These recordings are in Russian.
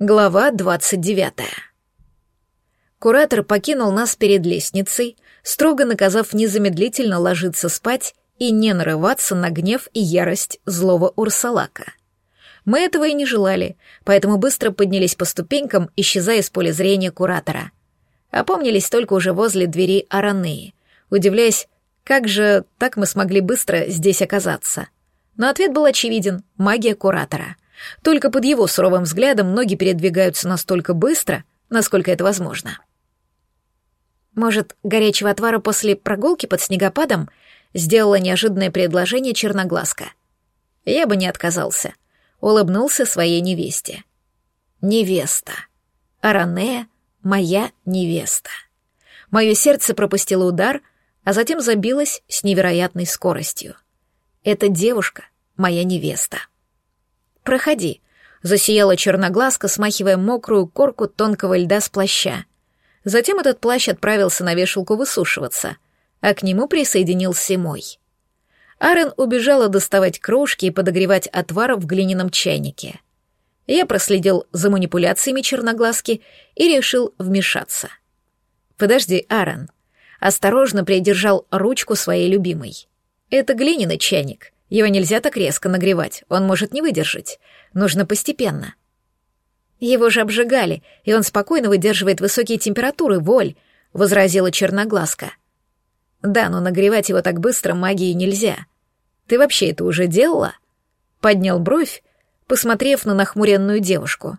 Глава двадцать девятая. Куратор покинул нас перед лестницей, строго наказав незамедлительно ложиться спать и не нарываться на гнев и ярость злого Урсалака. Мы этого и не желали, поэтому быстро поднялись по ступенькам, исчезая из поля зрения куратора. Опомнились только уже возле двери Аранеи, удивляясь, как же так мы смогли быстро здесь оказаться. Но ответ был очевиден — магия куратора — только под его суровым взглядом ноги передвигаются настолько быстро, насколько это возможно. Может, горячего отвара после прогулки под снегопадом сделала неожиданное предложение черноглазка. Я бы не отказался. Улыбнулся своей невесте. Невеста. Аранея — моя невеста. Мое сердце пропустило удар, а затем забилось с невероятной скоростью. Эта девушка — моя невеста. «Проходи», — засияла черноглазка, смахивая мокрую корку тонкого льда с плаща. Затем этот плащ отправился на вешалку высушиваться, а к нему присоединился мой. Арен убежала доставать кружки и подогревать отвар в глиняном чайнике. Я проследил за манипуляциями черноглазки и решил вмешаться. «Подожди, Арен», осторожно придержал ручку своей любимой. «Это глиняный чайник. Его нельзя так резко нагревать, он может не выдержать. Нужно постепенно. Его же обжигали, и он спокойно выдерживает высокие температуры, воль, — возразила черноглазка. Да, но нагревать его так быстро магией нельзя. Ты вообще это уже делала? Поднял бровь, посмотрев на нахмуренную девушку.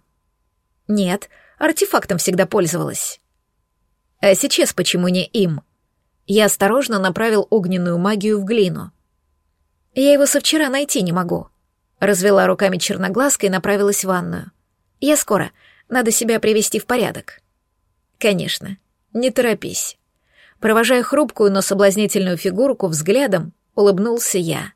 Нет, артефактом всегда пользовалась. А сейчас почему не им? Я осторожно направил огненную магию в глину — я его со вчера найти не могу. Развела руками черноглазка и направилась в ванную. Я скоро. Надо себя привести в порядок. Конечно. Не торопись. Провожая хрупкую, но соблазнительную фигурку взглядом, улыбнулся я.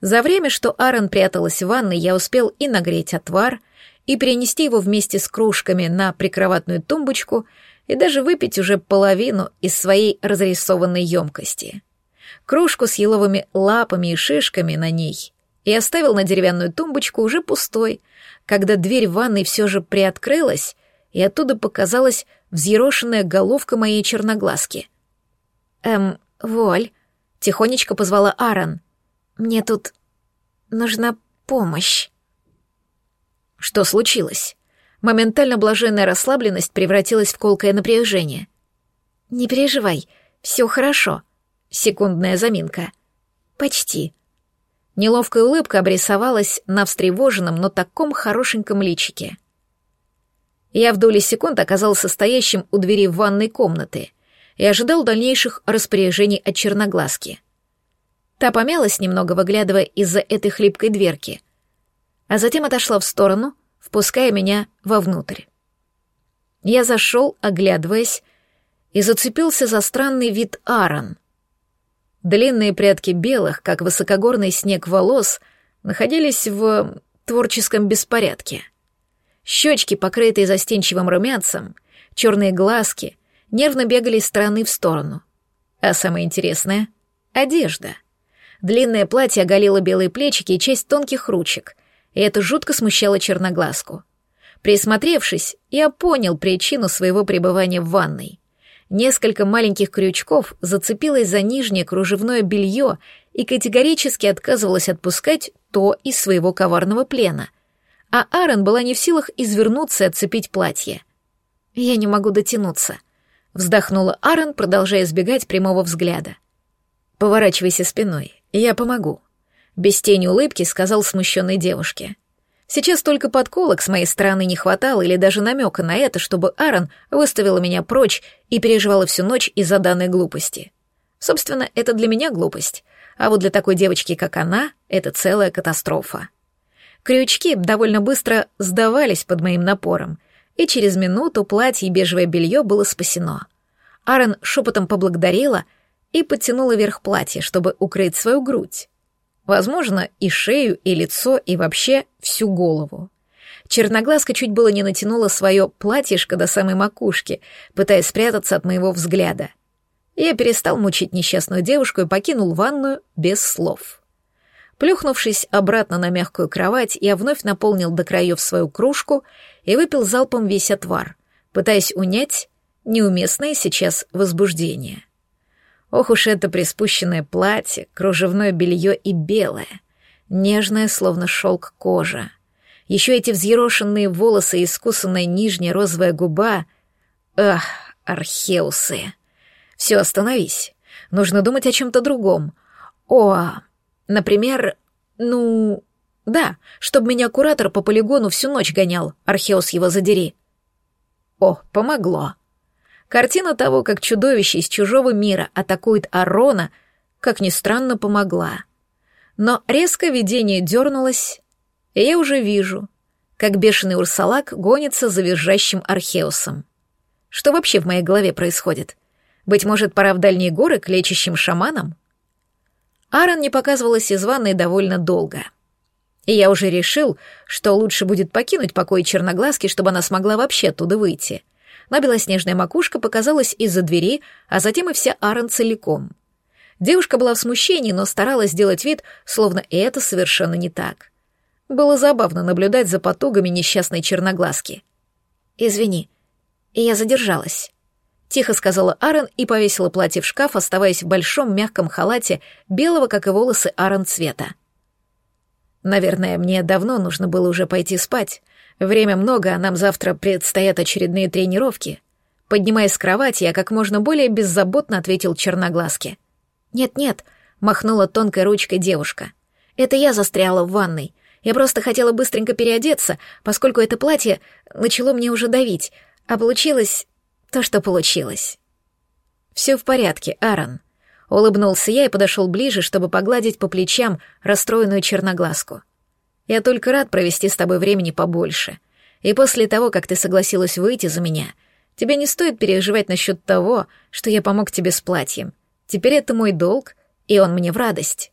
За время, что Аарон пряталась в ванной, я успел и нагреть отвар, и перенести его вместе с кружками на прикроватную тумбочку, и даже выпить уже половину из своей разрисованной емкости кружку с еловыми лапами и шишками на ней и оставил на деревянную тумбочку уже пустой, когда дверь в ванной все же приоткрылась, и оттуда показалась взъерошенная головка моей черноглазки. «Эм, Воль», — тихонечко позвала Аарон, — «мне тут нужна помощь». Что случилось? Моментально блаженная расслабленность превратилась в колкое напряжение. «Не переживай, все хорошо», Секундная заминка. Почти. Неловкая улыбка обрисовалась на встревоженном, но таком хорошеньком личике. Я в доли секунд оказался стоящим у двери ванной комнаты и ожидал дальнейших распоряжений от черноглазки. Та помялась немного, выглядывая из-за этой хлипкой дверки, а затем отошла в сторону, впуская меня вовнутрь. Я зашел, оглядываясь, и зацепился за странный вид Аарон. Длинные прядки белых, как высокогорный снег волос, находились в творческом беспорядке. Щечки, покрытые застенчивым румянцем, черные глазки, нервно бегали из стороны в сторону. А самое интересное — одежда. Длинное платье оголило белые плечики и часть тонких ручек, и это жутко смущало черноглазку. Присмотревшись, я понял причину своего пребывания в ванной. Несколько маленьких крючков зацепилось за нижнее кружевное белье и категорически отказывалась отпускать то из своего коварного плена. А Аарон была не в силах извернуться и отцепить платье. «Я не могу дотянуться», — вздохнула Аарон, продолжая избегать прямого взгляда. «Поворачивайся спиной, я помогу», — без тени улыбки сказал смущенной девушке. Сейчас только подколок с моей стороны не хватало или даже намека на это, чтобы Аарон выставила меня прочь и переживала всю ночь из-за данной глупости. Собственно, это для меня глупость, а вот для такой девочки, как она, это целая катастрофа. Крючки довольно быстро сдавались под моим напором, и через минуту платье и бежевое белье было спасено. Аарон шепотом поблагодарила и подтянула вверх платье, чтобы укрыть свою грудь. Возможно, и шею, и лицо, и вообще всю голову. Черноглазка чуть было не натянула свое платьишко до самой макушки, пытаясь спрятаться от моего взгляда. Я перестал мучить несчастную девушку и покинул ванную без слов. Плюхнувшись обратно на мягкую кровать, я вновь наполнил до краев свою кружку и выпил залпом весь отвар, пытаясь унять неуместное сейчас возбуждение. Ох уж это приспущенное платье, кружевное белье и белое, нежное, словно шелк кожа. Еще эти взъерошенные волосы и искусанная нижняя розовая губа. Ах, археусы. Все, остановись. Нужно думать о чем-то другом. О, например, ну... Да, чтобы меня куратор по полигону всю ночь гонял, Археус его задери. О, помогло. Картина того, как чудовище из чужого мира атакует Арона, как ни странно, помогла. Но резко видение дернулось, и я уже вижу, как бешеный урсалак гонится за визжащим Археусом. Что вообще в моей голове происходит? Быть может, пора в дальние горы к лечащим шаманам? Аарон не показывалась из ванной довольно долго. И я уже решил, что лучше будет покинуть покой черноглазки, чтобы она смогла вообще оттуда выйти но белоснежная макушка показалась из-за двери, а затем и вся Аарон целиком. Девушка была в смущении, но старалась сделать вид, словно это совершенно не так. Было забавно наблюдать за потугами несчастной черноглазки. «Извини, я задержалась», — тихо сказала Аарон и повесила платье в шкаф, оставаясь в большом мягком халате белого, как и волосы Аарон цвета. «Наверное, мне давно нужно было уже пойти спать, Время много, а нам завтра предстоят очередные тренировки. Поднимаясь с кровати, я как можно более беззаботно ответил черноглазке. «Нет-нет», — махнула тонкой ручкой девушка. «Это я застряла в ванной. Я просто хотела быстренько переодеться, поскольку это платье начало мне уже давить, а получилось то, что получилось». «Все в порядке, Аарон», — улыбнулся я и подошел ближе, чтобы погладить по плечам расстроенную черноглазку. Я только рад провести с тобой времени побольше. И после того, как ты согласилась выйти за меня, тебе не стоит переживать насчет того, что я помог тебе с платьем. Теперь это мой долг, и он мне в радость».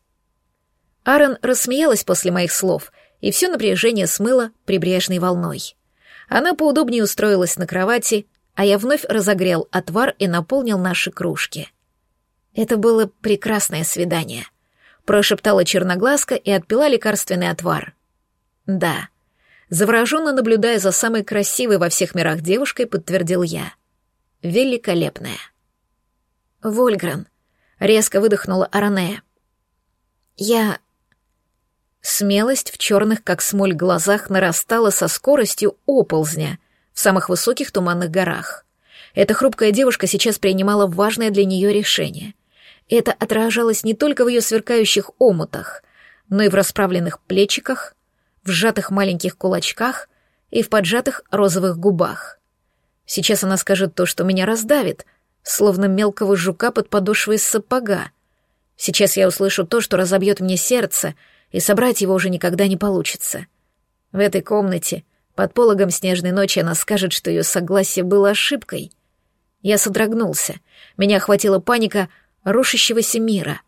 Аарон рассмеялась после моих слов, и все напряжение смыло прибрежной волной. Она поудобнее устроилась на кровати, а я вновь разогрел отвар и наполнил наши кружки. Это было прекрасное свидание. Прошептала черноглазка и отпила лекарственный отвар — да. Завороженно наблюдая за самой красивой во всех мирах девушкой, подтвердил я. Великолепная. Вольгран. Резко выдохнула Аранея. Я... Смелость в черных, как смоль, глазах нарастала со скоростью оползня в самых высоких туманных горах. Эта хрупкая девушка сейчас принимала важное для нее решение. Это отражалось не только в ее сверкающих омутах, но и в расправленных плечиках, в сжатых маленьких кулачках и в поджатых розовых губах. Сейчас она скажет то, что меня раздавит, словно мелкого жука под подошвой сапога. Сейчас я услышу то, что разобьет мне сердце, и собрать его уже никогда не получится. В этой комнате, под пологом снежной ночи, она скажет, что ее согласие было ошибкой. Я содрогнулся. Меня охватила паника рушащегося мира.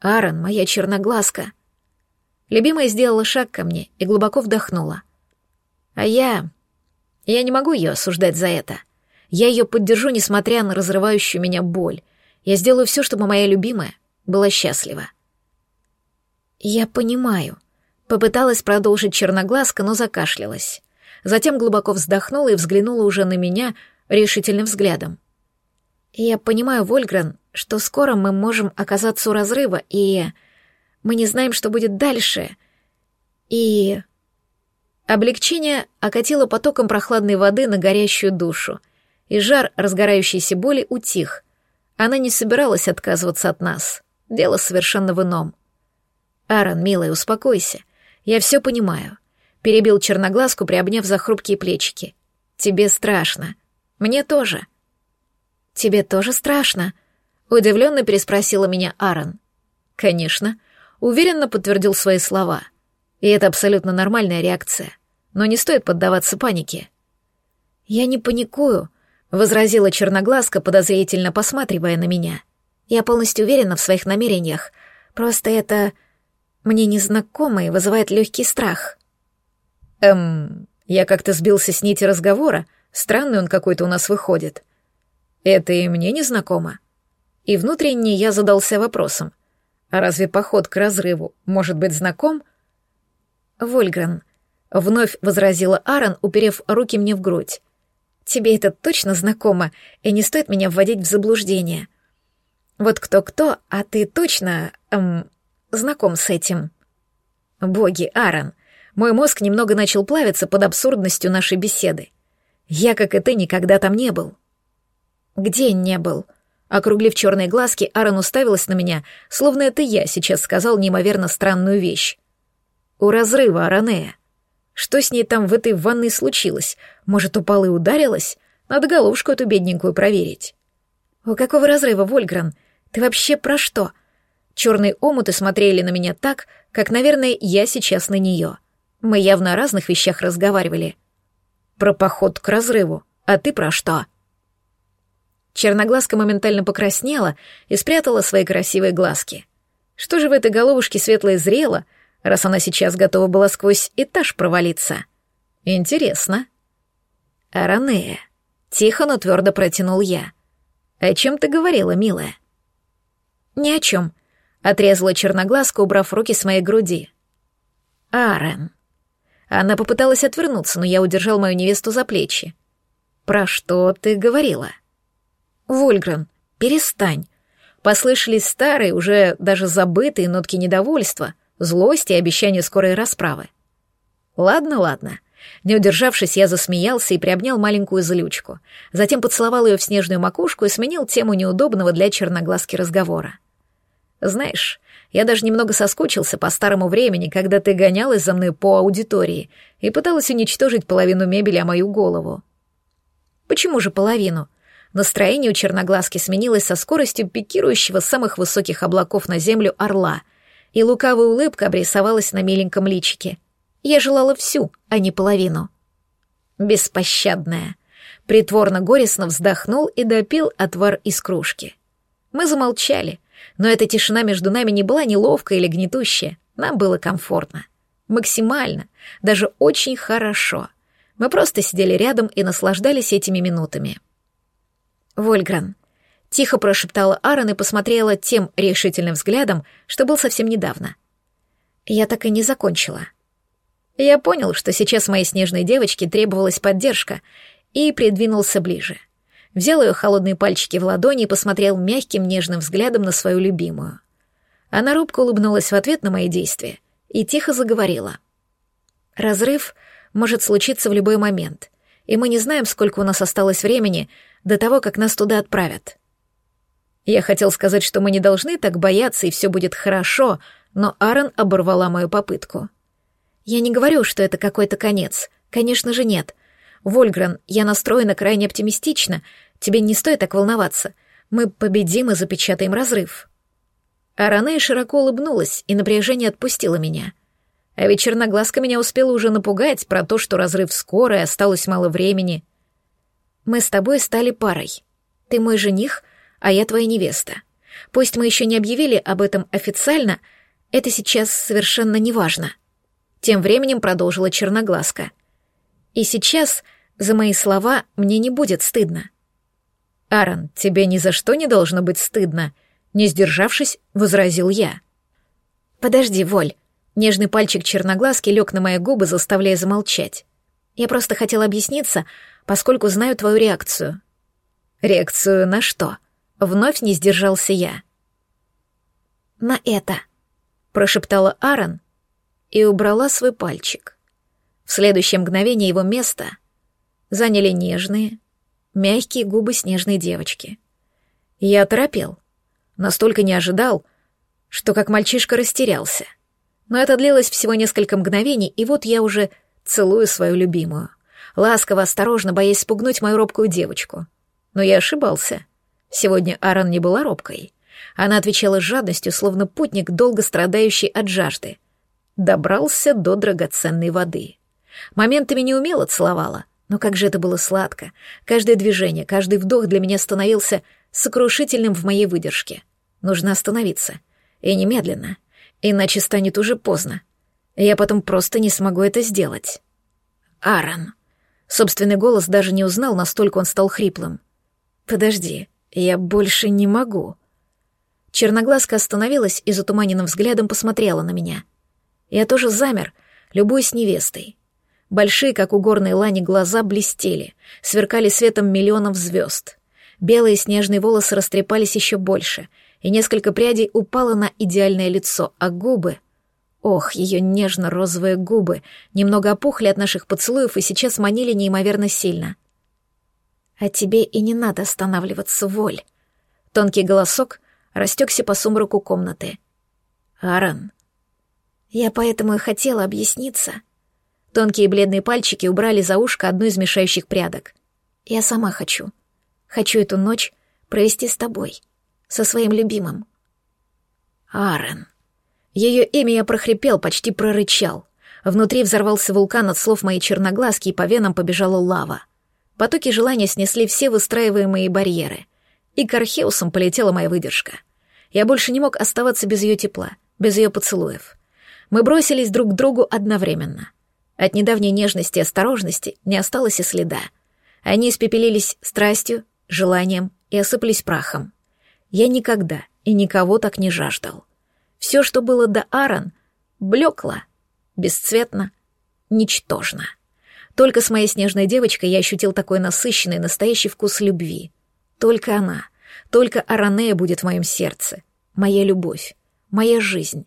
Аарон, моя черноглазка — Любимая сделала шаг ко мне и глубоко вдохнула. А я... Я не могу ее осуждать за это. Я ее поддержу, несмотря на разрывающую меня боль. Я сделаю все, чтобы моя любимая была счастлива. Я понимаю. Попыталась продолжить черноглазка, но закашлялась. Затем глубоко вздохнула и взглянула уже на меня решительным взглядом. Я понимаю, Вольгрен, что скоро мы можем оказаться у разрыва, и... Мы не знаем, что будет дальше. И... Облегчение окатило потоком прохладной воды на горящую душу, и жар разгорающейся боли утих. Она не собиралась отказываться от нас. Дело совершенно в ином. «Аарон, милая, успокойся. Я все понимаю», — перебил черноглазку, приобняв за хрупкие плечики. «Тебе страшно. Мне тоже». «Тебе тоже страшно?» — удивленно переспросила меня Аарон. «Конечно уверенно подтвердил свои слова. И это абсолютно нормальная реакция. Но не стоит поддаваться панике. «Я не паникую», — возразила черноглазка, подозрительно посматривая на меня. «Я полностью уверена в своих намерениях. Просто это мне незнакомо и вызывает легкий страх». «Эм, я как-то сбился с нити разговора. Странный он какой-то у нас выходит. Это и мне незнакомо». И внутренне я задался вопросом. А разве поход к разрыву может быть знаком? Вольгрен, вновь возразила Аарон, уперев руки мне в грудь. Тебе это точно знакомо, и не стоит меня вводить в заблуждение. Вот кто-кто, а ты точно, эм, знаком с этим. Боги, Аарон, мой мозг немного начал плавиться под абсурдностью нашей беседы. Я, как и ты, никогда там не был. Где не был? Округлив черные глазки, Аарон уставилась на меня, словно это я сейчас сказал неимоверно странную вещь. У разрыва Аранея. Что с ней там в этой ванной случилось? Может, упала и ударилась? Надо головушку эту бедненькую проверить. У какого разрыва, Вольгран? Ты вообще про что? Черные омуты смотрели на меня так, как, наверное, я сейчас на нее. Мы явно о разных вещах разговаривали. Про поход к разрыву. А ты про что? Черноглазка моментально покраснела и спрятала свои красивые глазки. Что же в этой головушке светлое зрело, раз она сейчас готова была сквозь этаж провалиться? Интересно. Аранея. Тихо, но твердо протянул я. О чем ты говорила, милая? Ни о чем. Отрезала черноглазка, убрав руки с моей груди. Арен. Она попыталась отвернуться, но я удержал мою невесту за плечи. «Про что ты говорила?» «Вольгрен, перестань!» Послышались старые, уже даже забытые нотки недовольства, злости и обещания скорой расправы. «Ладно, ладно». Не удержавшись, я засмеялся и приобнял маленькую злючку. Затем поцеловал ее в снежную макушку и сменил тему неудобного для черноглазки разговора. «Знаешь, я даже немного соскучился по старому времени, когда ты гонялась за мной по аудитории и пыталась уничтожить половину мебели о мою голову». «Почему же половину?» Настроение у черноглазки сменилось со скоростью пикирующего самых высоких облаков на землю орла, и лукавая улыбка обрисовалась на миленьком личике. Я желала всю, а не половину. Беспощадная. Притворно-горестно вздохнул и допил отвар из кружки. Мы замолчали, но эта тишина между нами не была неловкая или гнетущая, нам было комфортно. Максимально, даже очень хорошо. Мы просто сидели рядом и наслаждались этими минутами. Вольгран. Тихо прошептала Аарон и посмотрела тем решительным взглядом, что был совсем недавно. Я так и не закончила. Я понял, что сейчас моей снежной девочке требовалась поддержка, и придвинулся ближе. Взял ее холодные пальчики в ладони и посмотрел мягким нежным взглядом на свою любимую. Она робко улыбнулась в ответ на мои действия и тихо заговорила. «Разрыв может случиться в любой момент, и мы не знаем, сколько у нас осталось времени, до того, как нас туда отправят. Я хотел сказать, что мы не должны так бояться, и все будет хорошо, но Аарон оборвала мою попытку. Я не говорю, что это какой-то конец. Конечно же, нет. Вольгрен, я настроена крайне оптимистично. Тебе не стоит так волноваться. Мы победим и запечатаем разрыв. Аранея широко улыбнулась, и напряжение отпустило меня. А ведь черноглазка меня успела уже напугать про то, что разрыв скоро и осталось мало времени. Мы с тобой стали парой. Ты мой жених, а я твоя невеста. Пусть мы еще не объявили об этом официально, это сейчас совершенно неважно. Тем временем продолжила Черноглазка. И сейчас за мои слова мне не будет стыдно. Аарон, тебе ни за что не должно быть стыдно, не сдержавшись, возразил я. Подожди, Воль. Нежный пальчик черноглазки лег на мои губы, заставляя замолчать. Я просто хотела объясниться, поскольку знаю твою реакцию». «Реакцию на что?» — вновь не сдержался я. «На это», — прошептала Аарон и убрала свой пальчик. В следующее мгновение его место заняли нежные, мягкие губы снежной девочки. Я оторопел, настолько не ожидал, что как мальчишка растерялся. Но это длилось всего несколько мгновений, и вот я уже целую свою любимую ласково, осторожно, боясь спугнуть мою робкую девочку. Но я ошибался. Сегодня Аарон не была робкой. Она отвечала с жадностью, словно путник, долго страдающий от жажды. Добрался до драгоценной воды. Моментами не умело целовала, но как же это было сладко. Каждое движение, каждый вдох для меня становился сокрушительным в моей выдержке. Нужно остановиться. И немедленно. Иначе станет уже поздно. Я потом просто не смогу это сделать. Аарон. Собственный голос даже не узнал, настолько он стал хриплым. «Подожди, я больше не могу». Черноглазка остановилась и затуманенным взглядом посмотрела на меня. Я тоже замер, любуясь невестой. Большие, как у горной лани, глаза блестели, сверкали светом миллионов звезд. Белые снежные волосы растрепались еще больше, и несколько прядей упало на идеальное лицо, а губы... Ох, ее нежно-розовые губы немного опухли от наших поцелуев и сейчас манили неимоверно сильно. «А тебе и не надо останавливаться, Воль». Тонкий голосок растекся по сумраку комнаты. «Аарон». Я поэтому и хотела объясниться. Тонкие бледные пальчики убрали за ушко одну из мешающих прядок. Я сама хочу. Хочу эту ночь провести с тобой, со своим любимым. Аарон. Ее имя я прохрипел, почти прорычал. Внутри взорвался вулкан от слов моей черноглазки, и по венам побежала лава. Потоки желания снесли все выстраиваемые барьеры. И к Археусам полетела моя выдержка. Я больше не мог оставаться без ее тепла, без ее поцелуев. Мы бросились друг к другу одновременно. От недавней нежности и осторожности не осталось и следа. Они испепелились страстью, желанием и осыпались прахом. Я никогда и никого так не жаждал. Все, что было до Аарон, блекло, бесцветно, ничтожно. Только с моей снежной девочкой я ощутил такой насыщенный, настоящий вкус любви. Только она, только Аранея будет в моем сердце, моя любовь, моя жизнь.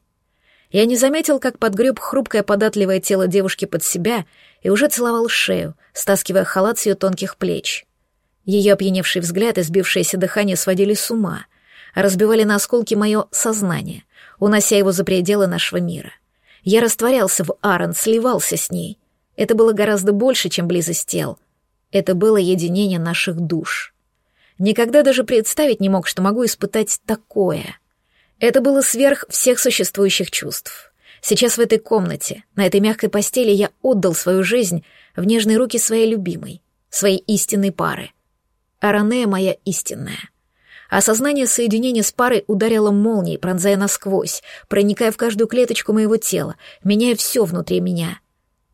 Я не заметил, как подгреб хрупкое податливое тело девушки под себя и уже целовал шею, стаскивая халат с ее тонких плеч. Ее опьяневший взгляд и сбившееся дыхание сводили с ума, разбивали на осколки мое сознание, унося его за пределы нашего мира. Я растворялся в Аарон, сливался с ней. Это было гораздо больше, чем близость тел. Это было единение наших душ. Никогда даже представить не мог, что могу испытать такое — это было сверх всех существующих чувств. Сейчас в этой комнате, на этой мягкой постели я отдал свою жизнь в нежные руки своей любимой, своей истинной пары. Аранея моя истинная. Осознание соединения с парой ударило молнией, пронзая насквозь, проникая в каждую клеточку моего тела, меняя все внутри меня.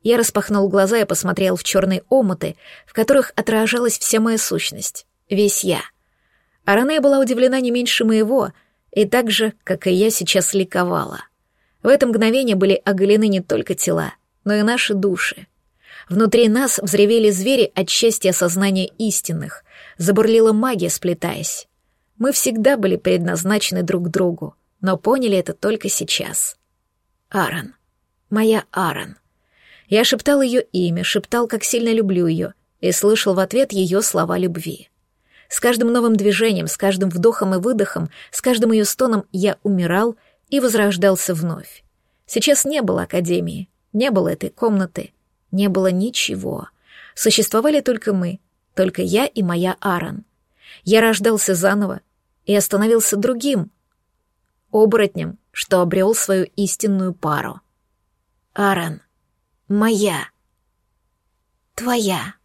Я распахнул глаза и посмотрел в черные омуты, в которых отражалась вся моя сущность, весь я. Аранея была удивлена не меньше моего — и так же, как и я, сейчас ликовала. В это мгновение были оголены не только тела, но и наши души. Внутри нас взревели звери от счастья осознания истинных, забурлила магия, сплетаясь. Мы всегда были предназначены друг другу, но поняли это только сейчас. Аарон. Моя Аарон. Я шептал ее имя, шептал, как сильно люблю ее, и слышал в ответ ее слова любви. С каждым новым движением, с каждым вдохом и выдохом, с каждым ее стоном я умирал и возрождался вновь. Сейчас не было академии, не было этой комнаты, не было ничего. Существовали только мы, только я и моя Аарон. Я рождался заново и остановился другим, оборотнем, что обрел свою истинную пару. Аарон, моя, твоя.